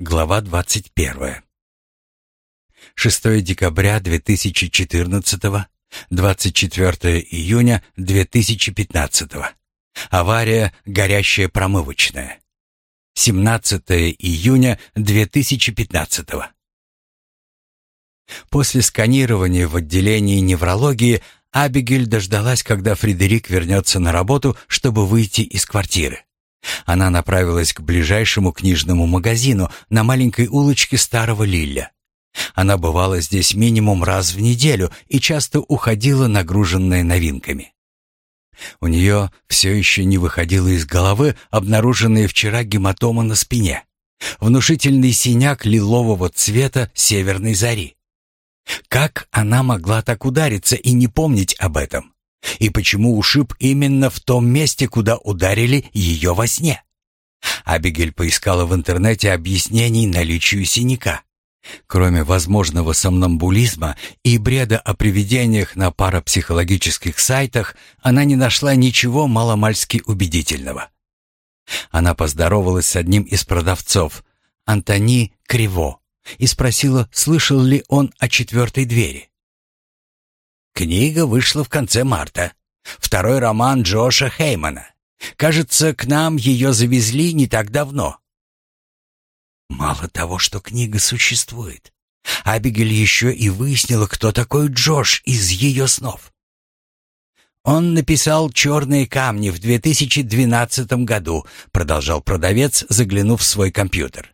Глава 21. 6 декабря 2014, 24 июня 2015. Авария «Горящая промывочная». 17 июня 2015. После сканирования в отделении неврологии Абигель дождалась, когда Фредерик вернется на работу, чтобы выйти из квартиры. Она направилась к ближайшему книжному магазину на маленькой улочке Старого Лилля. Она бывала здесь минимум раз в неделю и часто уходила нагруженная новинками. У нее все еще не выходила из головы обнаруженная вчера гематома на спине. Внушительный синяк лилового цвета северной зари. Как она могла так удариться и не помнить об этом? И почему ушиб именно в том месте, куда ударили ее во сне? Абигель поискала в интернете объяснений наличию синяка. Кроме возможного сомнамбулизма и бреда о привидениях на парапсихологических сайтах, она не нашла ничего маломальски убедительного. Она поздоровалась с одним из продавцов, Антони Криво, и спросила, слышал ли он о четвертой двери. Книга вышла в конце марта. Второй роман Джоша Хеймана. Кажется, к нам ее завезли не так давно. Мало того, что книга существует, Абигель еще и выяснила, кто такой Джош из ее снов. Он написал «Черные камни» в 2012 году, продолжал продавец, заглянув в свой компьютер.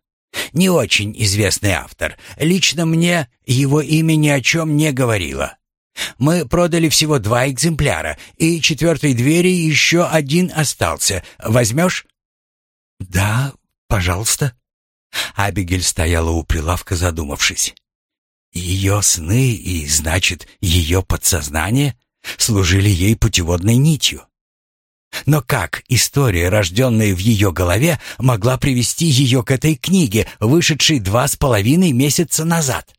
Не очень известный автор. Лично мне его имя ни о чем не говорило. Мы продали всего два экземпляра, и четвертой двери еще один остался. Возьмешь?» «Да, пожалуйста». Абигель стояла у прилавка, задумавшись. Ее сны и, значит, ее подсознание служили ей путеводной нитью. Но как история, рожденная в ее голове, могла привести ее к этой книге, вышедшей два с половиной месяца назад?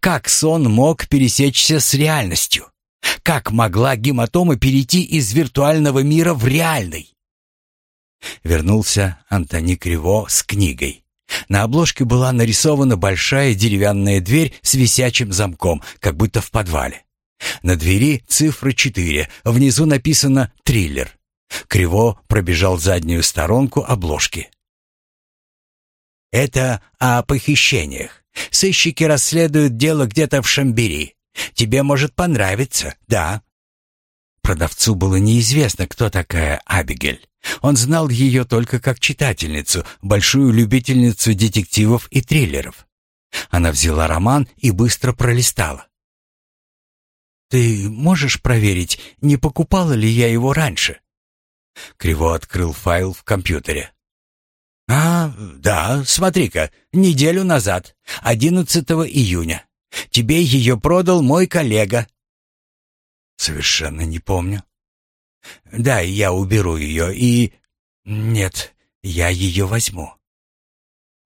Как сон мог пересечься с реальностью? Как могла гематома перейти из виртуального мира в реальный? Вернулся Антони Криво с книгой. На обложке была нарисована большая деревянная дверь с висячим замком, как будто в подвале. На двери цифра 4, внизу написано «Триллер». Криво пробежал заднюю сторонку обложки. «Это о похищениях. Сыщики расследуют дело где-то в Шамбери. Тебе может понравиться, да?» Продавцу было неизвестно, кто такая Абигель. Он знал ее только как читательницу, большую любительницу детективов и триллеров. Она взяла роман и быстро пролистала. «Ты можешь проверить, не покупала ли я его раньше?» Криво открыл файл в компьютере. «А, да, смотри-ка, неделю назад, 11 июня. Тебе ее продал мой коллега». «Совершенно не помню». «Да, я уберу ее и...» «Нет, я ее возьму».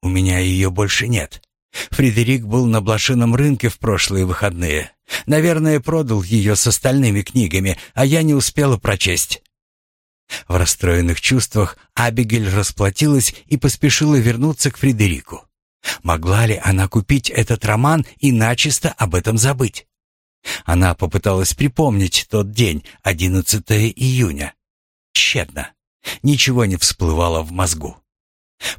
«У меня ее больше нет. Фредерик был на блошином рынке в прошлые выходные. Наверное, продал ее с остальными книгами, а я не успела прочесть. В расстроенных чувствах Абигель расплатилась и поспешила вернуться к Фредерику. Могла ли она купить этот роман и начисто об этом забыть? Она попыталась припомнить тот день, 11 июня. Тщетно. Ничего не всплывало в мозгу.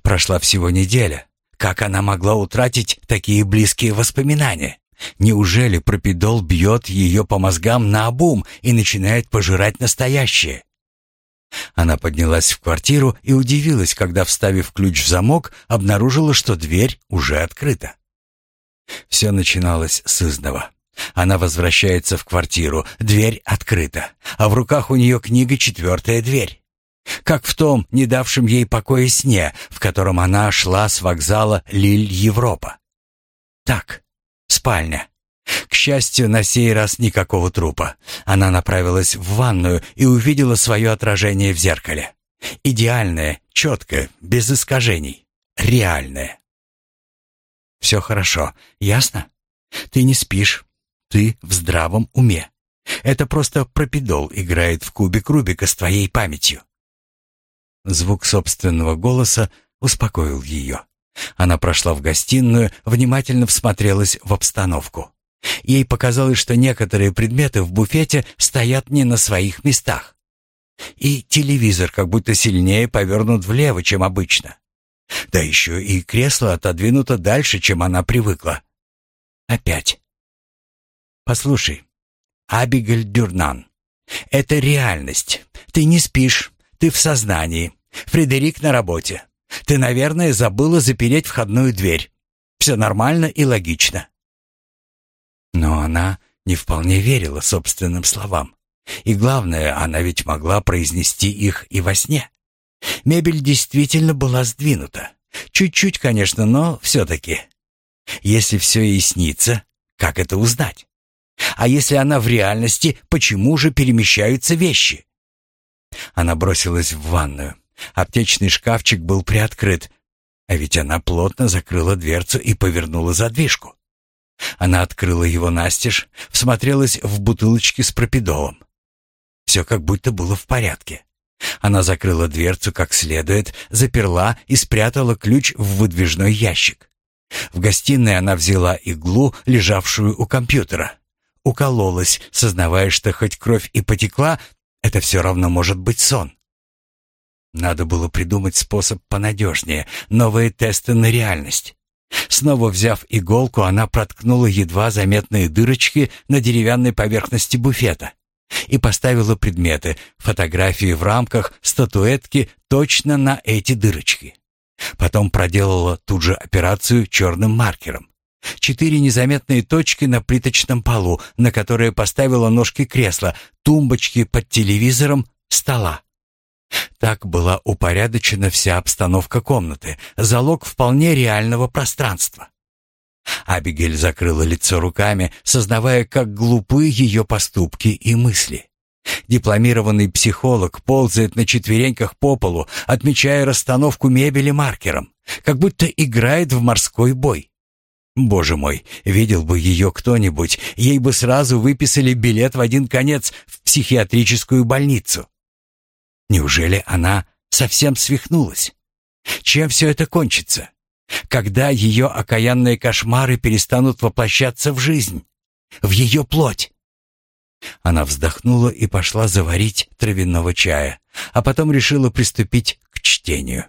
Прошла всего неделя. Как она могла утратить такие близкие воспоминания? Неужели пропидол бьет ее по мозгам наобум и начинает пожирать настоящее? Она поднялась в квартиру и удивилась, когда, вставив ключ в замок, обнаружила, что дверь уже открыта. Все начиналось с изного. Она возвращается в квартиру, дверь открыта, а в руках у нее книга «Четвертая дверь». Как в том, не давшем ей покоя сне, в котором она шла с вокзала Лиль-Европа. Так, спальня. Счастью, на сей раз никакого трупа. Она направилась в ванную и увидела свое отражение в зеркале. Идеальное, четкое, без искажений. Реальное. Все хорошо, ясно? Ты не спишь. Ты в здравом уме. Это просто пропидол играет в кубик Рубика с твоей памятью. Звук собственного голоса успокоил ее. Она прошла в гостиную, внимательно всмотрелась в обстановку. Ей показалось, что некоторые предметы в буфете стоят не на своих местах. И телевизор как будто сильнее повернут влево, чем обычно. Да еще и кресло отодвинуто дальше, чем она привыкла. Опять. Послушай, Абигель Дюрнан, это реальность. Ты не спишь, ты в сознании. Фредерик на работе. Ты, наверное, забыла запереть входную дверь. Все нормально и логично. Она не вполне верила собственным словам. И главное, она ведь могла произнести их и во сне. Мебель действительно была сдвинута. Чуть-чуть, конечно, но все-таки. Если все ей снится, как это узнать? А если она в реальности, почему же перемещаются вещи? Она бросилась в ванную. Аптечный шкафчик был приоткрыт, а ведь она плотно закрыла дверцу и повернула задвижку. Она открыла его настежь, всмотрелась в бутылочки с пропидолом. Все как будто было в порядке. Она закрыла дверцу как следует, заперла и спрятала ключ в выдвижной ящик. В гостиной она взяла иглу, лежавшую у компьютера. Укололась, сознавая, что хоть кровь и потекла, это все равно может быть сон. Надо было придумать способ понадежнее, новые тесты на реальность. Снова взяв иголку, она проткнула едва заметные дырочки на деревянной поверхности буфета и поставила предметы, фотографии в рамках, статуэтки точно на эти дырочки. Потом проделала ту же операцию черным маркером. Четыре незаметные точки на плиточном полу, на которые поставила ножки кресла, тумбочки под телевизором, стола. Так была упорядочена вся обстановка комнаты, залог вполне реального пространства. Абигель закрыла лицо руками, сознавая, как глупы ее поступки и мысли. Дипломированный психолог ползает на четвереньках по полу, отмечая расстановку мебели маркером, как будто играет в морской бой. Боже мой, видел бы ее кто-нибудь, ей бы сразу выписали билет в один конец в психиатрическую больницу. Неужели она совсем свихнулась? Чем все это кончится? Когда ее окаянные кошмары перестанут воплощаться в жизнь? В ее плоть? Она вздохнула и пошла заварить травяного чая, а потом решила приступить к чтению.